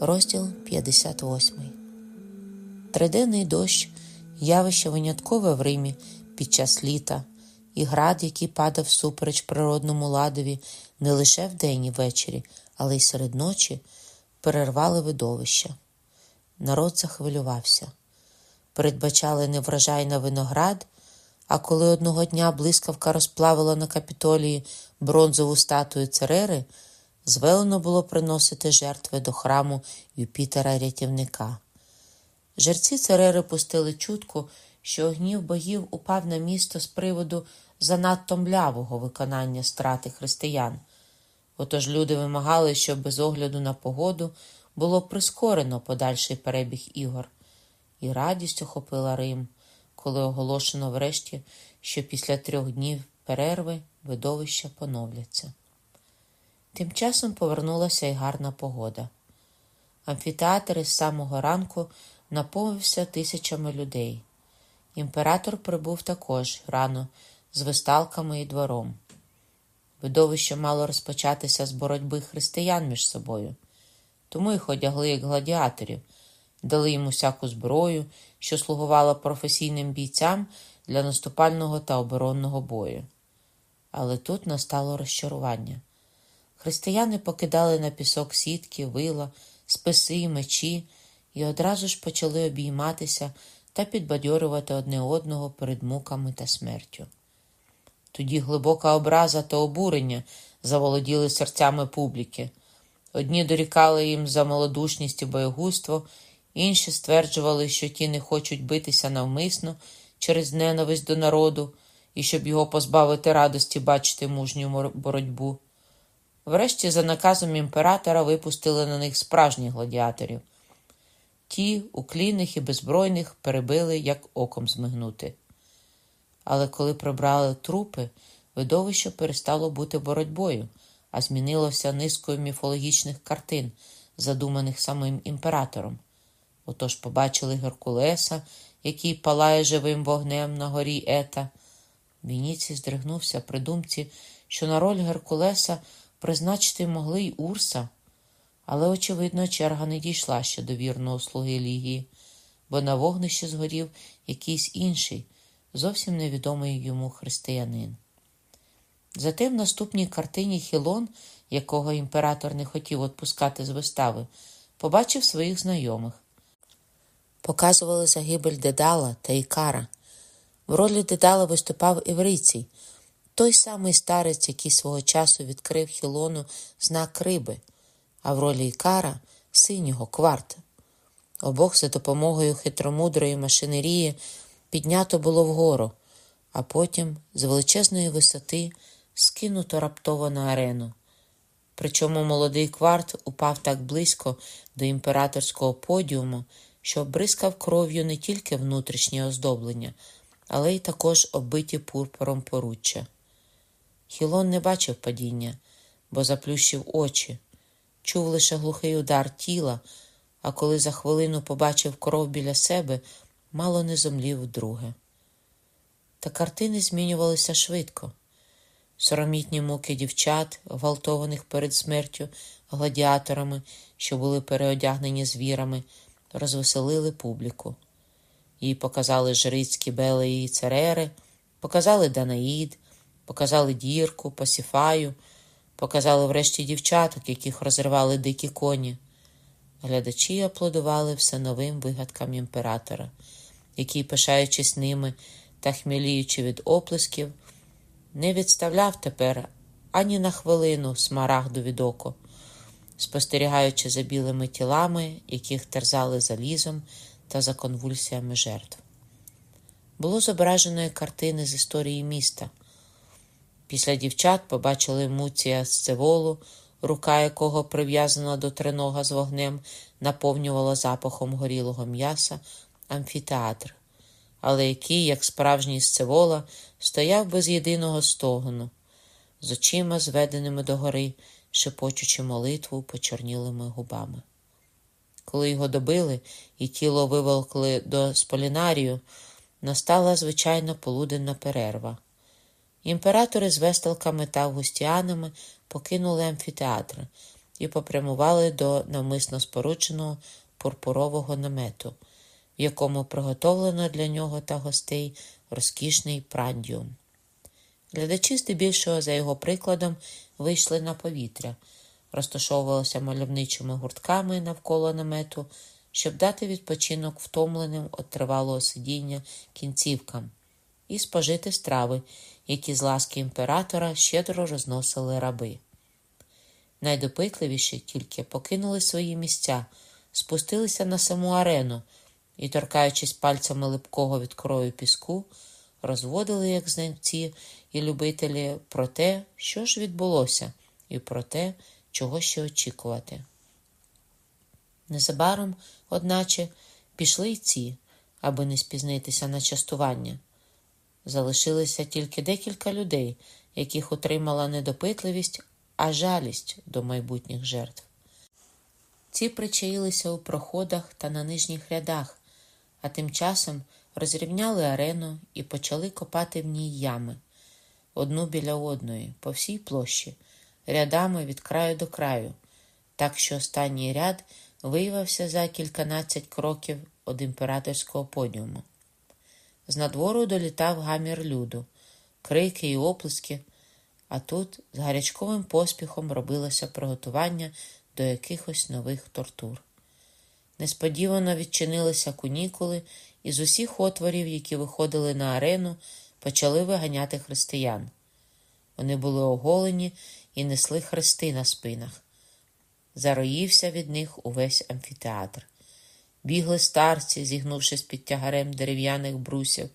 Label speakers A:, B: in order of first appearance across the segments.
A: Розділ 58 Триденний дощ явище виняткове в Римі під час літа, і град, який падав всупереч природному ладові не лише вдень і ввечері, але й серед ночі, перервали видовища. Народ захвилювався. Передбачали неврожай на виноград, а коли одного дня блискавка розплавила на капітолії бронзову статую Церери, звелено було приносити жертви до храму Юпітера рятівника. Жерці Церери пустили чутку, що гнів богів упав на місто з приводу занадто млявого виконання страти християн. Отож люди вимагали, щоб без огляду на погоду було прискорено подальший перебіг ігор, і радість охопила Рим, коли оголошено врешті, що після трьох днів перерви видовища поновляться. Тим часом повернулася й гарна погода. Амфітеатр із самого ранку наповнився тисячами людей. Імператор прибув також рано з висталками і двором. Видовище мало розпочатися з боротьби християн між собою, тому їх одягли як гладіаторів, дали їм усяку зброю, що слугувала професійним бійцям для наступального та оборонного бою. Але тут настало розчарування. Християни покидали на пісок сітки, вила, списи, мечі і одразу ж почали обійматися та підбадьорювати одне одного перед муками та смертю. Тоді глибока образа та обурення заволоділи серцями публіки. Одні дорікали їм за малодушність і боєгузтво, інші стверджували, що ті не хочуть битися навмисно через ненависть до народу і щоб його позбавити радості бачити мужню боротьбу. Врешті, за наказом імператора, випустили на них справжніх гладіаторів. Ті, уклінних і беззбройних, перебили, як оком змигнути. Але коли прибрали трупи, видовище перестало бути боротьбою, а змінилося низкою міфологічних картин, задуманих самим імператором. Отож побачили Геркулеса, який палає живим вогнем на горі Ета. Вініцій здригнувся при думці, що на роль Геркулеса призначити могли й Урса, але, очевидно, черга не дійшла ще до вірного слуги Лігії, бо на вогнищі згорів якийсь інший, зовсім невідомий йому християнин. Зате в наступній картині Хілон, якого імператор не хотів відпускати з вистави, побачив своїх знайомих. Показували загибель Дедала та Ікара. В ролі Дедала виступав Іврицій, той самий старець, який свого часу відкрив Хілону знак риби, а в ролі Ікара синього кварта. Обох за допомогою хитромудрої машинерії піднято було вгору, а потім з величезної висоти скинуто раптово на арену. Причому молодий кварт упав так близько до імператорського подіуму, що обрискав кров'ю не тільки внутрішнє оздоблення, але й також оббиті пурпуром поруччя. Хілон не бачив падіння, бо заплющив очі, чув лише глухий удар тіла, а коли за хвилину побачив кров біля себе, мало не зомлів вдруге. Та картини змінювалися швидко. Соромітні муки дівчат, гвалтованих перед смертю гладіаторами, що були переодягнені звірами, розвеселили публіку. Їй показали жрицькі белеї і церери, показали Данаїд, показали дірку, пасіфаю, показали врешті дівчаток, яких розривали дикі коні. Глядачі аплодували все новим вигадкам імператора, який, пишаючись ними та хміліючи від оплесків, не відставляв тепер ані на хвилину смарагду від око, спостерігаючи за білими тілами, яких терзали залізом та за конвульсіями жертв. Було зображеної картини з історії міста. Після дівчат побачили Муція Сцеволу, рука якого прив'язана до тринога з вогнем, наповнювала запахом горілого м'яса амфітеатр, але який, як справжній Сцевола, стояв без єдиного стогону, з очима, зведеними догори, шепочучи молитву почорнілими губами. Коли його добили і тіло виволкли до сполінарію, настала звичайна полуденна перерва. Імператори з вестелками та августіанами покинули амфітеатр і попрямували до навмисно спорученого пурпурового намету, в якому приготовлено для нього та гостей розкішний прандіум. Глядачі, здебільшого, за його прикладом, вийшли на повітря, розташовувалися мальовничими гуртками навколо намету, щоб дати відпочинок втомленим від тривалого сидіння кінцівкам і спожити страви, які з ласки імператора щедро розносили раби. Найдопитливіші тільки покинули свої місця, спустилися на саму арену і, торкаючись пальцями липкого від крою піску, розводили, як знавці і любителі, про те, що ж відбулося, і про те, чого ще очікувати. Незабаром, одначе, пішли й ці, аби не спізнитися на частування. Залишилися тільки декілька людей, яких утримала недопитливість, а жалість до майбутніх жертв. Ці причаїлися у проходах та на нижніх рядах, а тим часом розрівняли арену і почали копати в ній ями одну біля одної, по всій площі, рядами від краю до краю, так що останній ряд виявився за кільканадцять кроків від імператорського подіуму. З надвору долітав гамір люду, крики і оплески, а тут з гарячковим поспіхом робилося приготування до якихось нових тортур. Несподівано відчинилися кунікули, і з усіх отворів, які виходили на арену, почали виганяти християн. Вони були оголені і несли хрести на спинах. Зароївся від них увесь амфітеатр. Бігли старці, зігнувшись під тягарем дерев'яних брусів,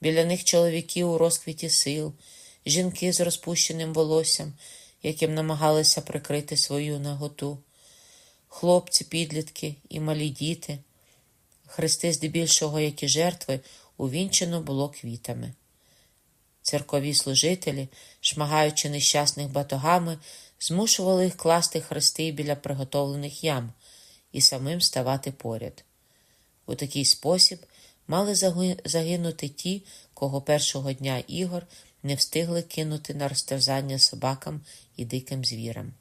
A: біля них чоловіки у розквіті сил, жінки з розпущеним волоссям, яким намагалися прикрити свою наготу, хлопці, підлітки і малі діти. Хрести, здебільшого, як і жертви, увінчено було квітами. Церкові служителі, шмагаючи нещасних батогами, змушували їх класти хрести біля приготовлених ям і самим ставати поряд. У такий спосіб мали загинути ті, кого першого дня ігор не встигли кинути на розтерзання собакам і диким звірам.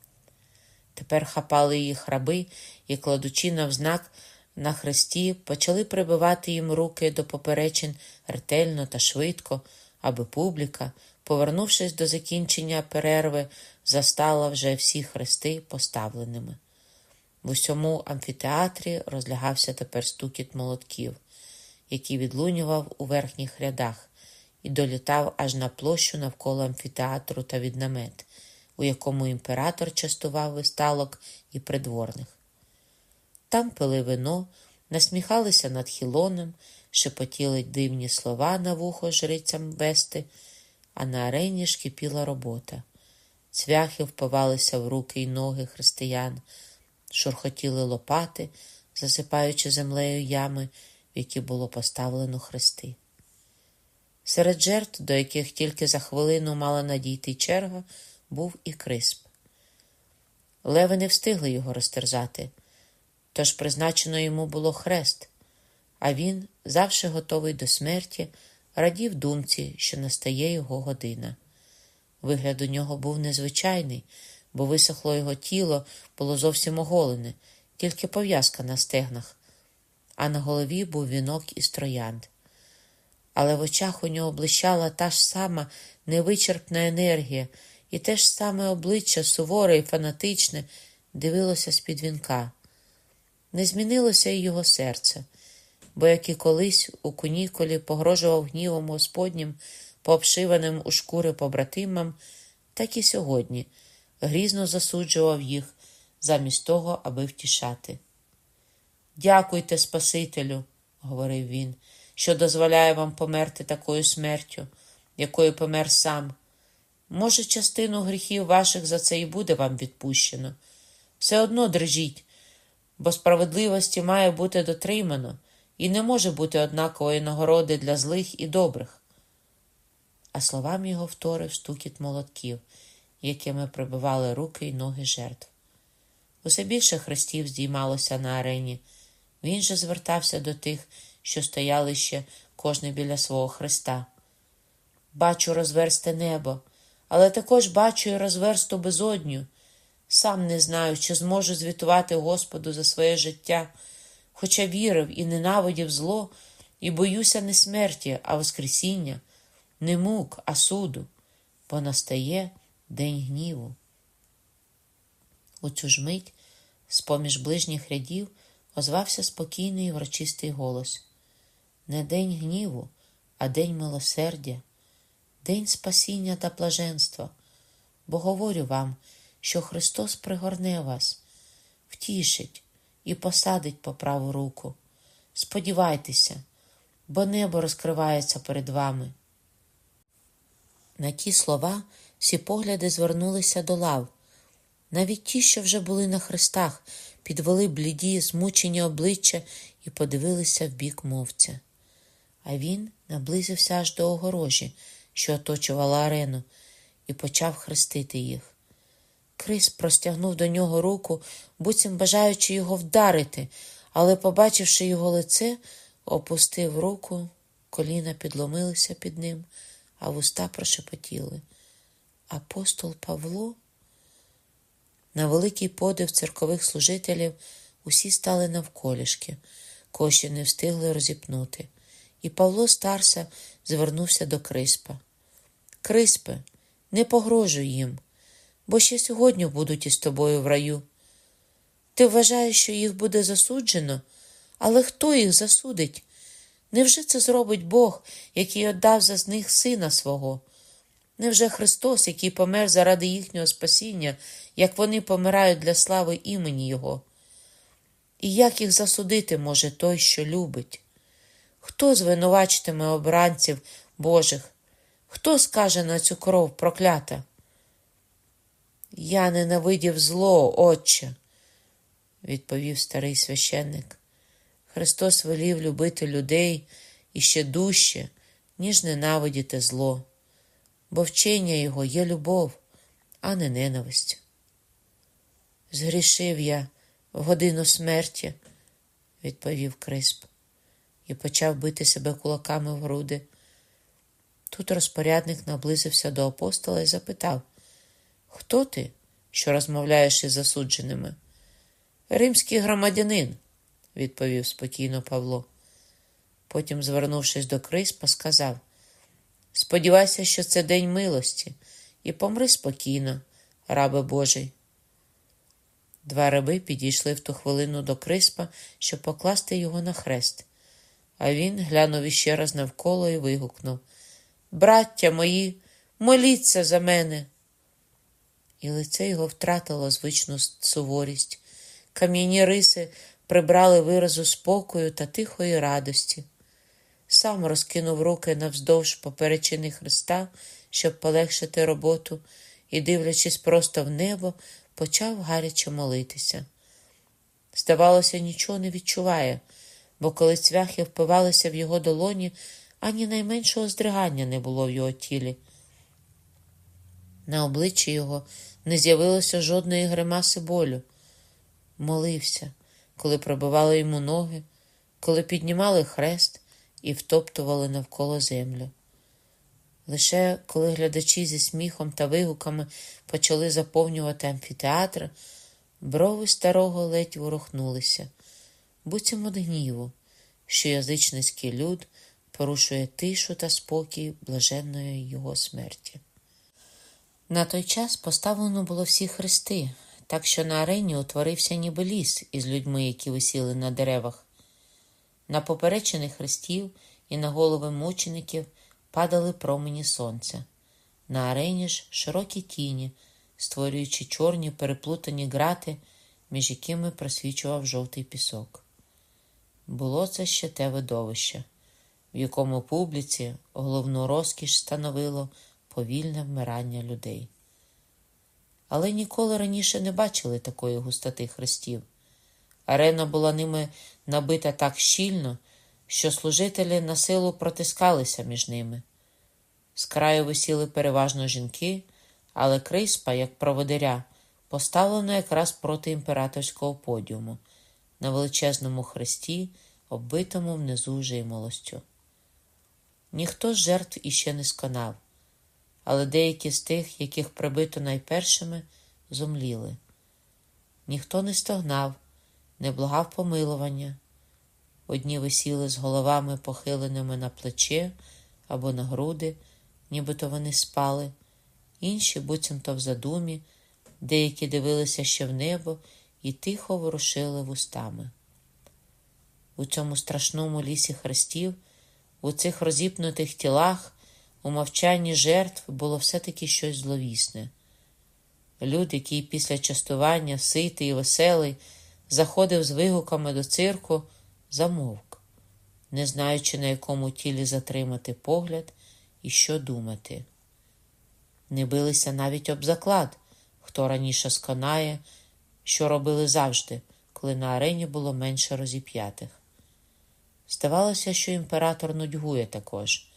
A: Тепер хапали їх раби і, кладучи навзнак на хресті, почали прибивати їм руки до поперечин ретельно та швидко, аби публіка, повернувшись до закінчення перерви, застала вже всі хрести поставленими. В усьому амфітеатрі розлягався тепер стукіт молотків, який відлунював у верхніх рядах, і долітав аж на площу навколо амфітеатру та від намет, у якому імператор частував висталок і придворних. Там пили вино, насміхалися над хілоном, шепотіли дивні слова на вухо жрицям вести, а на арені ж кипіла робота. Цвяхи впивалися в руки й ноги християн шурхотіли лопати, засипаючи землею ями, в які було поставлено хрести. Серед жертв, до яких тільки за хвилину мала надійти черга, був і крисп. Леви не встигли його розтерзати, тож призначено йому було хрест, а він, завжди готовий до смерті, радів думці, що настає його година. Вигляд у нього був незвичайний бо висохло його тіло було зовсім оголене, тільки пов'язка на стегнах, а на голові був вінок із троянд. Але в очах у нього блищала та ж сама невичерпна енергія, і те ж саме обличчя суворе і фанатичне дивилося з-під вінка. Не змінилося і його серце, бо як і колись у куніколі погрожував гнівом Господнім, пообшиваним у шкури побратимам, так і сьогодні грізно засуджував їх, замість того, аби втішати. Дякуйте, Спасителю, говорив він, що дозволяє вам померти такою смертю, якою помер сам. Може, частину гріхів ваших за це і буде вам відпущено. Все одно дрижіть, бо справедливості має бути дотримано і не може бути однакової нагороди для злих і добрих. А словам його вторив стукіт молотків якими прибивали руки й ноги жертв. Усе більше хрестів здіймалося на арені. Він же звертався до тих, що стояли ще кожне біля свого хреста. Бачу розверсте небо, але також бачу і розверсту безодню. Сам не знаю, чи зможу звітувати Господу за своє життя, хоча вірив і ненавидів зло, і боюся не смерті, а Воскресіння, не мук, а суду, бо настає день гніву. У цю ж мить, з поміж ближніх рядів, озвався спокійний і врочистий голос не день гніву, а день милосердя, день спасіння та блаженства, бо говорю вам, що Христос пригорне вас, втішить і посадить по праву руку. Сподівайтеся, бо небо розкривається перед вами. На ті слова всі погляди звернулися до лав. Навіть ті, що вже були на хрестах, підвели бліді, змучені обличчя і подивилися в бік мовця. А він наблизився аж до огорожі, що оточувала арену, і почав хрестити їх. Крис простягнув до нього руку, буцім бажаючи його вдарити, але, побачивши його лице, опустив руку, коліна підломилися під ним, а вуста прошепотіли. Апостол Павло. На великий подив церкових служителів усі стали навколішки, ще не встигли розіпнути. І Павло старся звернувся до Криспа. Криспе, не погрожуй їм, бо ще сьогодні будуть із тобою в раю. Ти вважаєш, що їх буде засуджено, але хто їх засудить? Невже це зробить Бог, який віддав за них сина свого? Невже Христос, який помер заради їхнього спасіння, як вони помирають для слави імені Його? І як їх засудити може той, що любить? Хто звинувачитиме обранців Божих? Хто скаже на цю кров проклята? Я ненавидів зло, Отче, відповів старий священник. Христос велів любити людей іще дужче, ніж ненавидіти зло, бо вчення Його є любов, а не ненависть. Згрішив я в годину смерті, відповів Крисп і почав бити себе кулаками в груди. Тут розпорядник наблизився до апостола і запитав Хто ти, що розмовляєш із засудженими? Римський громадянин, відповів спокійно Павло. Потім, звернувшись до Криспа, сказав Сподівайся, що це день милості, і помри спокійно, рабе Божий. Два раби підійшли в ту хвилину до Криспа, щоб покласти його на хрест. А він глянув іще раз навколо і вигукнув Браття мої, моліться за мене. І лице його втратило звичну суворість. Кам'яні риси прибрали виразу спокою та тихої радості. Сам розкинув руки навздовж поперечини Христа, щоб полегшити роботу, і, дивлячись просто в небо, почав гаряче молитися. Здавалося, нічого не відчуває бо коли цвяхи впивалися в його долоні, ані найменшого здригання не було в його тілі. На обличчі його не з'явилося жодної гримаси болю. Молився, коли пробивали йому ноги, коли піднімали хрест і втоптували навколо землю. Лише коли глядачі зі сміхом та вигуками почали заповнювати амфітеатр, брови старого ледь ворухнулися буцім від гніву, що язичницький люд порушує тишу та спокій блаженної його смерті. На той час поставлено було всі хрести, так що на арені утворився ніби ліс із людьми, які висіли на деревах. На поперечених хрестів і на голови мучеників падали промені сонця. На арені ж широкі тіні, створюючи чорні переплутані грати, між якими просвічував жовтий пісок. Було це ще те видовище, в якому публіці головну розкіш становило повільне вмирання людей. Але ніколи раніше не бачили такої густоти хрестів. Арена була ними набита так щільно, що служителі на силу протискалися між ними. З краю висіли переважно жінки, але Криспа, як проводиря, поставлено якраз проти імператорського подіуму на величезному хресті, оббитому внизу жимолостю. Ніхто з жертв іще не сконав, але деякі з тих, яких прибито найпершими, зумліли, Ніхто не стогнав, не благав помилування. Одні висіли з головами похиленими на плече або на груди, нібито вони спали, інші буцімто в задумі, деякі дивилися ще в небо і тихо ворушили вустами. У цьому страшному лісі хрестів, у цих розіпнутих тілах, у мовчанні жертв було все-таки щось зловісне. Люд, який після частування, ситий і веселий, заходив з вигуками до цирку, замовк, не знаючи, на якому тілі затримати погляд і що думати. Не билися навіть об заклад, хто раніше сконає, що робили завжди, коли на арені було менше розіп'ятих. Здавалося, що імператор нудьгує також,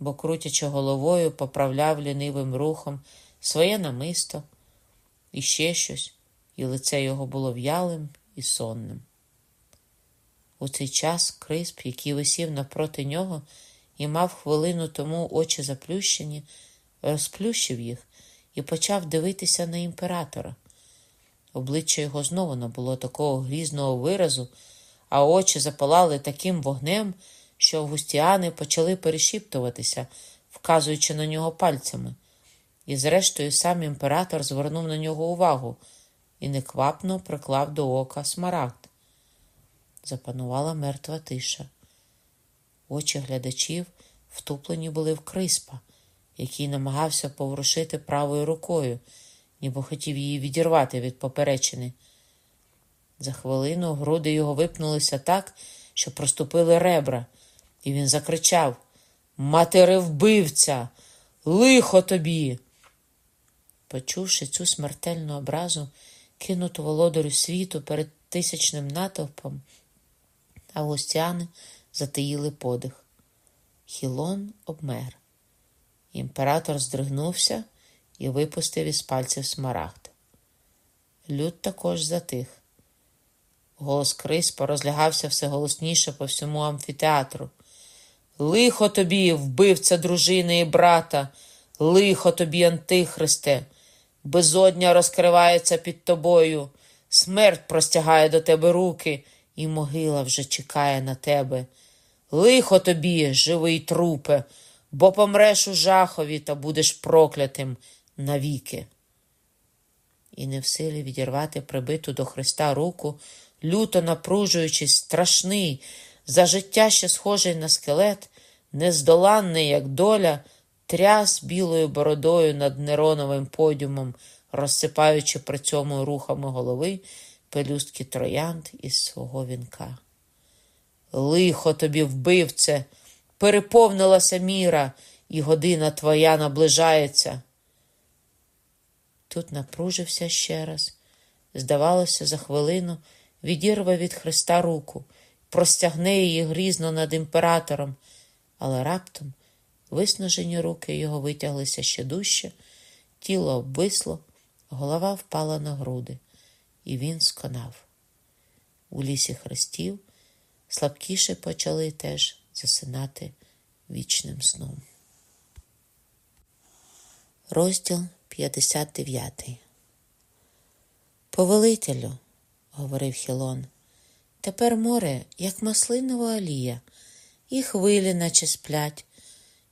A: бо, крутячи головою, поправляв лінивим рухом своє намисто і ще щось, і лице його було в'ялим і сонним. У цей час крисп, який висів напроти нього і мав хвилину тому очі заплющені, розплющив їх і почав дивитися на імператора. Обличчя його знову набуло такого грізного виразу, а очі запалали таким вогнем, що августіани почали перешіптуватися, вказуючи на нього пальцями. І, зрештою, сам імператор звернув на нього увагу і неквапно приклав до ока смарагд. Запанувала мертва тиша. Очі глядачів втуплені були в криспа, який намагався поворушити правою рукою, ніби хотів її відірвати від поперечини. За хвилину груди його випнулися так, що проступили ребра, і він закричав Матери вбивця! Лихо тобі! Почувши цю смертельну образу, кинуту володарю світу перед тисячним натовпом, августяни затаїли подих. Хілон обмер. Імператор здригнувся і випустив із пальців смарагд. Люд також затих. Голос Криспа розлягався все голосніше по всьому амфітеатру. Лихо тобі, вбивця дружини і брата, лихо тобі, Антихристе, безодня розкривається під тобою, смерть простягає до тебе руки, і могила вже чекає на тебе. Лихо тобі, живий трупе, бо помреш у жахові та будеш проклятим навіки. І не в силі відірвати прибиту до Христа руку, люто напружуючись, страшний, за життя ще схожий на скелет, нездоланний, як доля, тряс білою бородою над Нероновим подіумом, розсипаючи при цьому рухами голови пелюстки троянд із свого вінка. Лихо тобі, вбивце, переповнилася міра, і година твоя наближається. Тут напружився ще раз. Здавалося, за хвилину відірве від Христа руку, простягне її грізно над імператором, але раптом виснажені руки його витяглися ще дужче, тіло обвисло, голова впала на груди, і він сконав. У лісі хрестів слабкіше почали теж засинати вічним сном. Розділ 59 Повелителю, говорив Хілон, тепер море, як маслинова олія, і хвилі, наче сплять.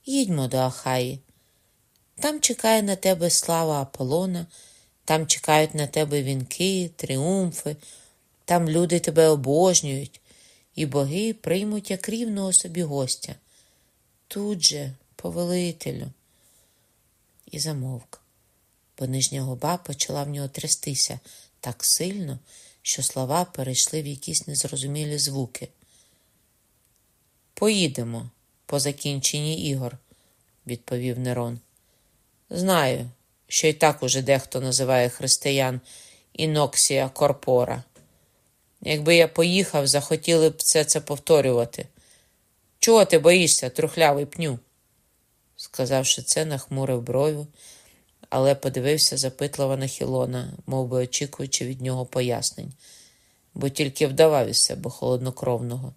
A: Їдьмо до Ахаї. Там чекає на тебе слава Аполлона, там чекають на тебе вінки, тріумфи, там люди тебе обожнюють, і боги приймуть як рівного собі гостя. Тут же, повелителю, і замовк, бо нижня губа почала в нього трястися так сильно, що слова перейшли в якісь незрозумілі звуки. Поїдемо по закінченні ігор, відповів Нерон. Знаю, що й так уже дехто називає християн іноксія корпора. Якби я поїхав, захотіли б все це повторювати. Чого ти боїшся, трухлявий пню? Сказавши це, нахмурив бровю, але подивився запитливо на Хілона, мов би очікуючи від нього пояснень, бо тільки вдавав із себе холоднокровного.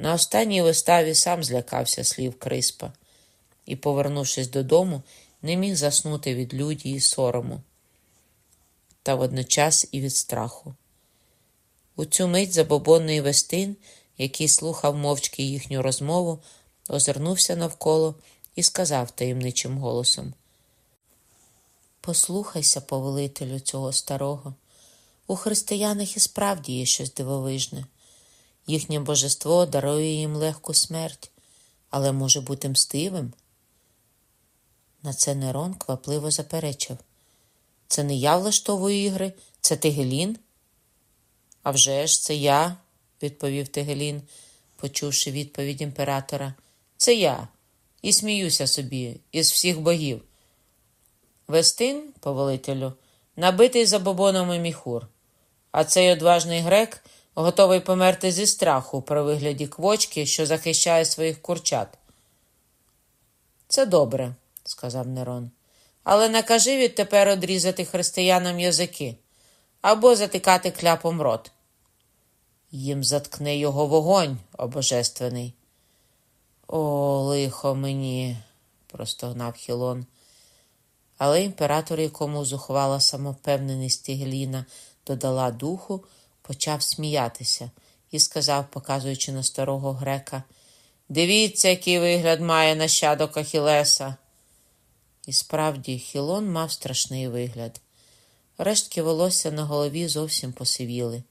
A: На останній виставі сам злякався слів Криспа і, повернувшись додому, не міг заснути від люді і сорому. та водночас і від страху. У цю мить забобонний Вестин, який слухав мовчки їхню розмову, озирнувся навколо і сказав таємничим голосом: Послухайся, повелителю цього старого. У християнах і справді є щось дивовижне. Їхнє божество дарує їм легку смерть, але може бути мстивим. На це Нерон квапливо заперечив. Це не я влаштовую ігри, це Тигелін? «А вже ж, це я, відповів Тигелін, почувши відповідь імператора. Це я. І сміюся собі із всіх богів. Вестин, повелителю, набитий забобонами міхур, а цей одважний грек готовий померти зі страху при вигляді квочки, що захищає своїх курчат. Це добре, сказав Нерон. Але накажи відтепер одрізати християнам язики або затикати кляпом рот. Їм заткне його вогонь, о божественний. О, лихо мені, простогнав Хілон. Але імператор, якому зухвала самопевненість Гліна, додала духу, почав сміятися і сказав, показуючи на старого грека: Дивіться, який вигляд має нащадок Ахілеса. І справді, Хілон мав страшний вигляд. Рештки волосся на голові зовсім посивіли.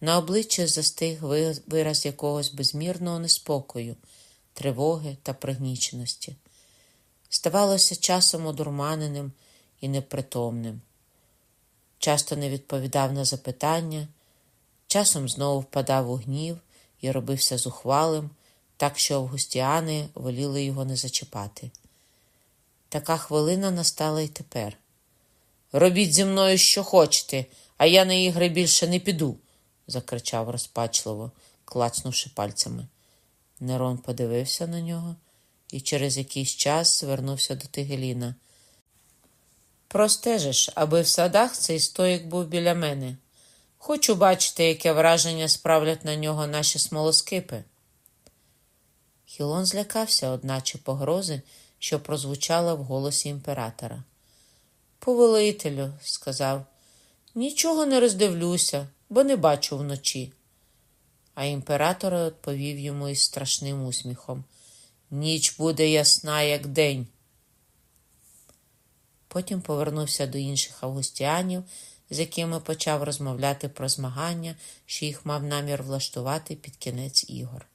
A: На обличчі застиг вираз якогось безмірного неспокою, тривоги та пригніченості. Здавалося, часом одурманеним і непритомним. Часто не відповідав на запитання, часом знову впадав у гнів і робився зухвалим, так що августіани воліли його не зачіпати. Така хвилина настала й тепер. Робіть зі мною, що хочете, а я на ігри більше не піду, закричав розпачливо, клацнувши пальцями. Нерон подивився на нього і через якийсь час звернувся до Тигеліна. Простежиш, аби в садах цей стоїк був біля мене. Хочу бачити, яке враження справлять на нього наші смолоскипи. Хілон злякався, одначе погрози, що прозвучала в голосі імператора. Повелителю, сказав, нічого не роздивлюся, бо не бачу вночі. А імператор відповів йому із страшним усміхом Ніч буде ясна, як день. Потім повернувся до інших августіанів, з якими почав розмовляти про змагання, що їх мав намір влаштувати під кінець ігор.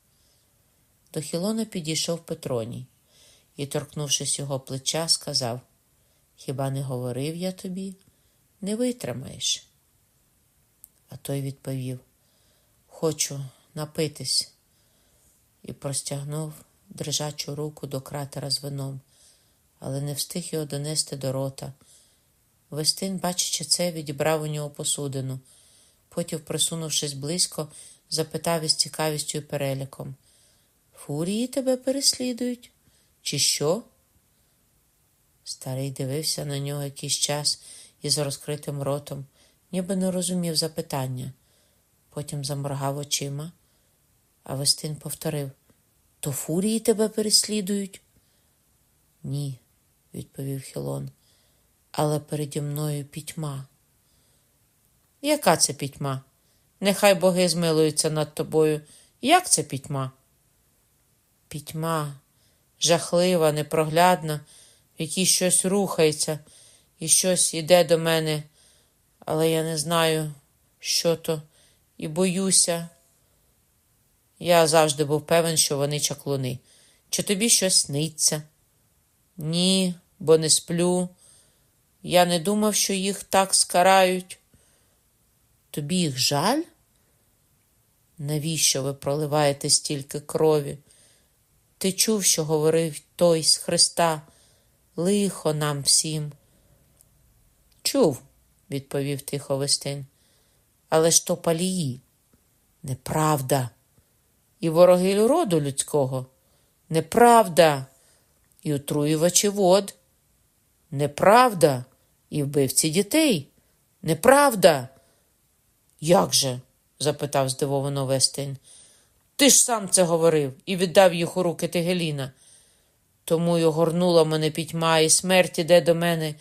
A: До Хілона підійшов Петроній і, торкнувшись його плеча, сказав Хіба не говорив я тобі? Не витримаєш. А той відповів Хочу напитись, і простягнув дрижачу руку до кратера з вином, але не встиг його донести до рота. Вестин, бачачи це, відібрав у нього посудину. Потім, присунувшись близько, запитав із цікавістю і переліком Фурії тебе переслідують? Чи що? Старий дивився на нього якийсь час із розкритим ротом, ніби не розумів запитання. Потім заморгав очима, а Вестин повторив То фурії тебе переслідують? Ні, відповів Хілон, але переді мною пітьма. Яка це пітьма? Нехай боги змилуються над тобою. Як це пітьма? Пітьма жахлива, непроглядна, в якій щось рухається і щось іде до мене, але я не знаю, що то, і боюся. Я завжди був певен, що вони чаклуни. Чи тобі щось сниться? Ні, бо не сплю. Я не думав, що їх так скарають. Тобі їх жаль? Навіщо ви проливаєте стільки крові? Ти чув, що говорив той з Христа, лихо нам всім. Чув, відповів тихо Вестин. Але ж то палії. Неправда. І вороги роду людського. Неправда. І отруювачі вод. Неправда. І вбивці дітей. Неправда. Як же? запитав здивовано Вестин. Ти ж сам це говорив і віддав їх у руки Тигеліна. Тому й огорнула мене пітьма, і смерть іде до мене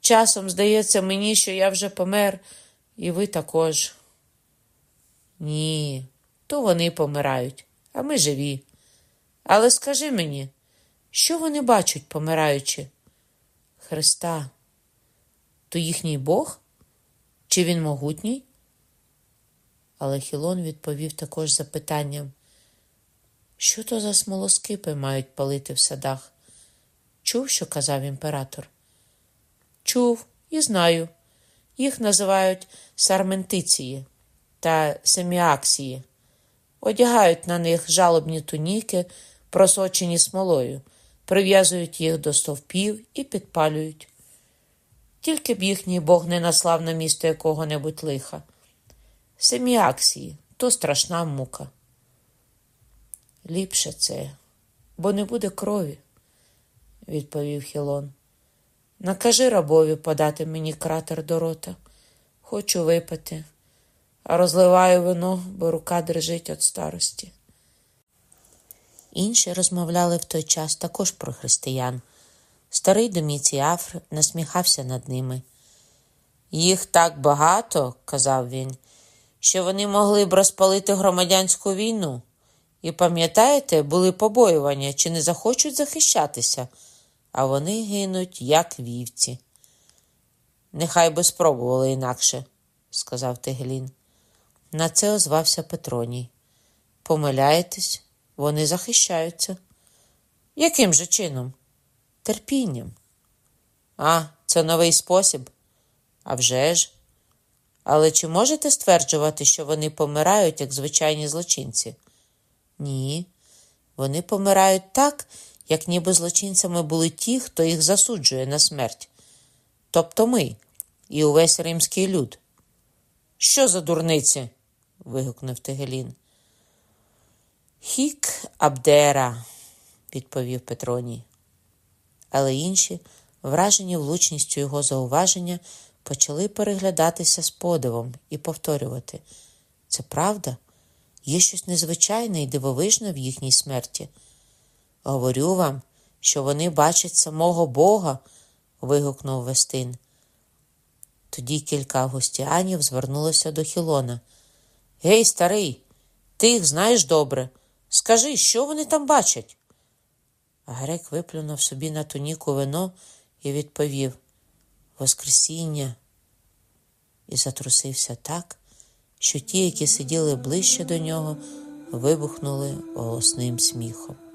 A: Часом здається мені, що я вже помер, і ви також. Ні, то вони помирають, а ми живі. Але скажи мені, що вони бачать, помираючи? Христа, то їхній Бог? Чи він могутній? Але Хілон відповів також запитанням, що то за смолоскипи мають палити в садах? Чув, що казав імператор? Чув і знаю. Їх називають сарментиції та семіаксії. Одягають на них жалобні туніки, просочені смолою, прив'язують їх до стовпів і підпалюють. Тільки б їхній Бог не наслав на місто якого-небудь лиха. Семіаксії то страшна мука. Ліпше це, бо не буде крові, відповів Хілон. Накажи рабові подати мені кратер до рота. Хочу випити, а розливаю вино, бо рука дрижить від старості. Інші розмовляли в той час також про християн. Старий Доміціафр насміхався над ними. Їх так багато, казав він, що вони могли б розпалити громадянську війну. І пам'ятаєте, були побоювання, чи не захочуть захищатися, а вони гинуть, як вівці. Нехай би спробували інакше, сказав Тиглін. На це озвався Петроній. Помиляєтесь, вони захищаються. Яким же чином? Терпінням. А, це новий спосіб? А вже ж. Але чи можете стверджувати, що вони помирають, як звичайні злочинці? Ні. Вони помирають так, як ніби злочинцями були ті, хто їх засуджує на смерть. Тобто ми і увесь римський люд. Що за дурниці? вигукнув Тегелін. Хік Абдера, відповів Петроній. Але інші, вражені влучністю його зауваження, почали переглядатися з подивом і повторювати це правда? Є щось незвичайне і дивовижне в їхній смерті. Говорю вам, що вони бачать самого Бога. вигукнув Вестин. Тоді кілька августіанів звернулося до Хілона. Гей, старий, ти їх знаєш добре. Скажи, що вони там бачать? Грек виплюнув собі на туніку вино і відповів Воскресіння. І затрусився так, що ті, які сиділи ближче до нього, вибухнули голосним сміхом.